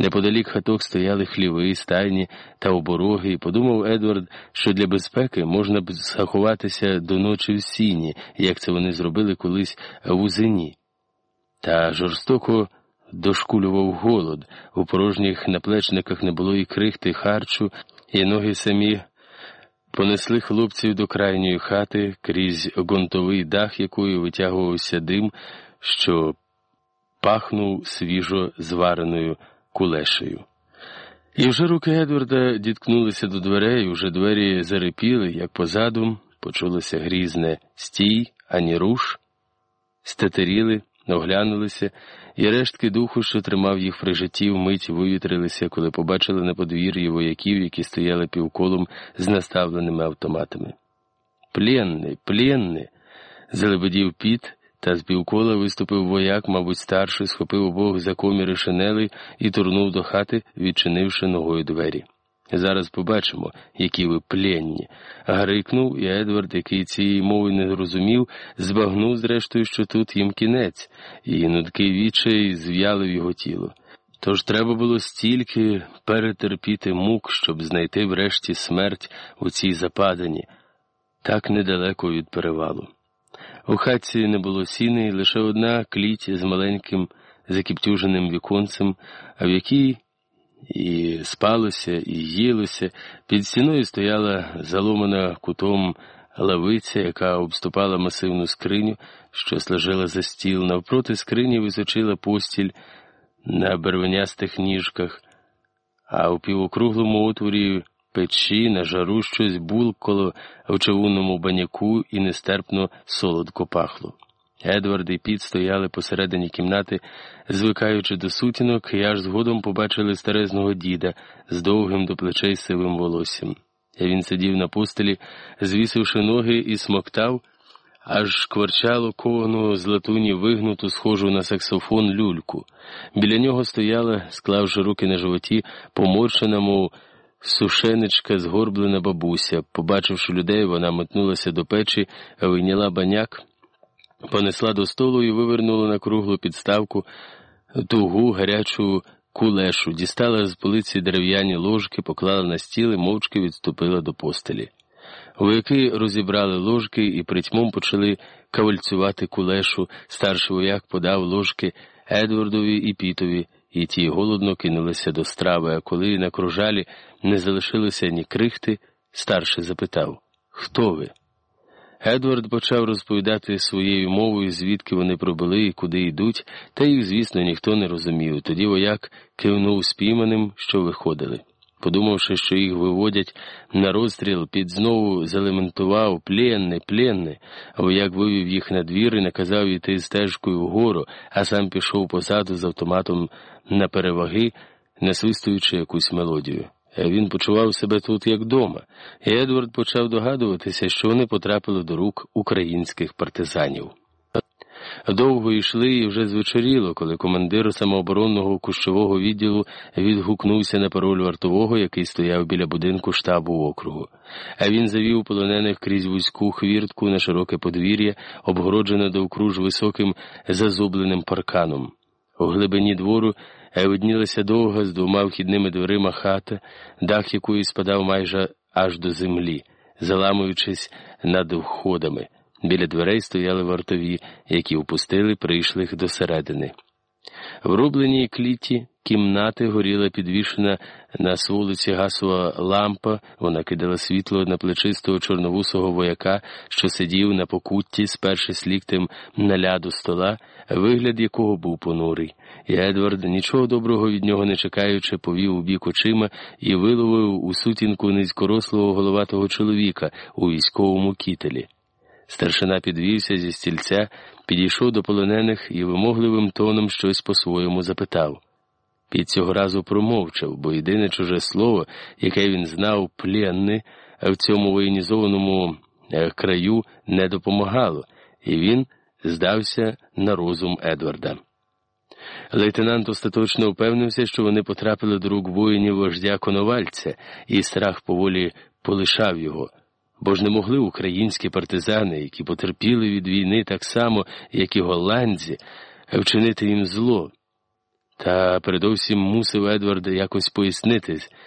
Неподалік хаток стояли хліви, стайні та обороги, і подумав Едвард, що для безпеки можна б заховатися до ночі в сіні, як це вони зробили колись в узині. Та жорстоко дошкулював голод, у порожніх наплечниках не було і крихти харчу, і ноги самі понесли хлопців до крайньої хати крізь гонтовий дах, якою витягувався дим, що пахнув свіжо звареною кулешею. І вже руки Едварда діткнулися до дверей, уже двері зарипіли, як позаду почулося грізне стій, ані руш, стетеріли, оглянулися, і рештки духу, що тримав їх при житті, вмить вивітрилися, коли побачили на подвір'ї вояків, які стояли півколом з наставленими автоматами. Пленний, пленний, залебедів піт. Та з півкола виступив вояк, мабуть, старший, схопив обох за коміри шинели і турнув до хати, відчинивши ногою двері. Зараз побачимо, які ви пленні. Гарикнув, і Едвард, який цієї мови не розумів, збагнув, зрештою, що тут їм кінець, і нудкий відчай зв'яли в його тіло. Тож треба було стільки перетерпіти мук, щоб знайти врешті смерть у цій западані, так недалеко від перевалу. У хатці не було сіни, лише одна кліть з маленьким закіптюженим віконцем, а в якій і спалося, і їлося. Під стіною стояла заломана кутом лавиця, яка обступала масивну скриню, що служила за стіл. Навпроти скрині височила постіль на бервенястих ніжках, а у півокруглому отворі печі на жару щось булкало в човунному баняку і нестерпно солодко пахло. Едвард і Піт стояли посередині кімнати, звикаючи до сутінок, і аж згодом побачили старезного діда з довгим до плечей сивим волоссям. Він сидів на постелі, звісивши ноги і смоктав, аж шкварчало ковану з латуні вигнуту, схожу на саксофон люльку. Біля нього стояла, склавши руки на животі, поморщена, мов Сушеничка, згорблена бабуся. Побачивши людей, вона метнулася до печі, вийняла баняк, понесла до столу і вивернула на круглу підставку тугу гарячу кулешу, дістала з полиці дерев'яні ложки, поклала на стіл і мовчки відступила до постелі. Вояки розібрали ложки і притьмом почали кавальцювати кулешу. Старший вояк подав ложки Едвардові і Пітові і ті голодно кинулися до страви, а коли на кружалі не залишилося ні крихти, старший запитав Хто ви? Едвард почав розповідати своєю мовою, звідки вони пробили і куди йдуть, та їх, звісно, ніхто не розумів. Тоді вояк кивнув спійманим, що виходили. Подумавши, що їх виводять на розстріл, під знову залементував пленне, пленне, вояк вивів їх на двір і наказав йти стежкою вгору, а сам пішов позаду з автоматом на переваги, насвистуючи якусь мелодію. Він почував себе тут як дома, і Едвард почав догадуватися, що вони потрапили до рук українських партизанів. Довго йшли і вже звечоріло, коли командир самооборонного кущового відділу відгукнувся на пароль вартового, який стояв біля будинку штабу округу. А він завів полонених крізь вузьку хвіртку на широке подвір'я, обгороджене довкруж високим зазубленим парканом. У глибині двору виднілася довга з двома вхідними дверима хата, дах якої спадав майже аж до землі, заламуючись над входами. Біля дверей стояли вартові, які впустили прийшлих до середини. В рубленій кліті кімнати горіла підвішена на сволиці гасова лампа, вона кидала світло на плечистого чорновусого вояка, що сидів на покутті, спершись ліктем на ляду стола, вигляд якого був понурий. І Едвард, нічого доброго від нього не чекаючи, повів у бік очима і виловив у сутінку низькорослого головатого чоловіка у військовому кітелі. Старшина підвівся зі стільця, підійшов до полонених і вимогливим тоном щось по-своєму запитав. Під цього разу промовчав, бо єдине чуже слово, яке він знав, пленне, в цьому воєнізованому е, краю не допомагало, і він здався на розум Едварда. Лейтенант остаточно впевнився, що вони потрапили до рук воїнів вождя Коновальця, і страх поволі полишав його бо ж не могли українські партизани, які потерпіли від війни так само, як і голландці, вчинити їм зло. Та передовсім мусив Едвард якось пояснити,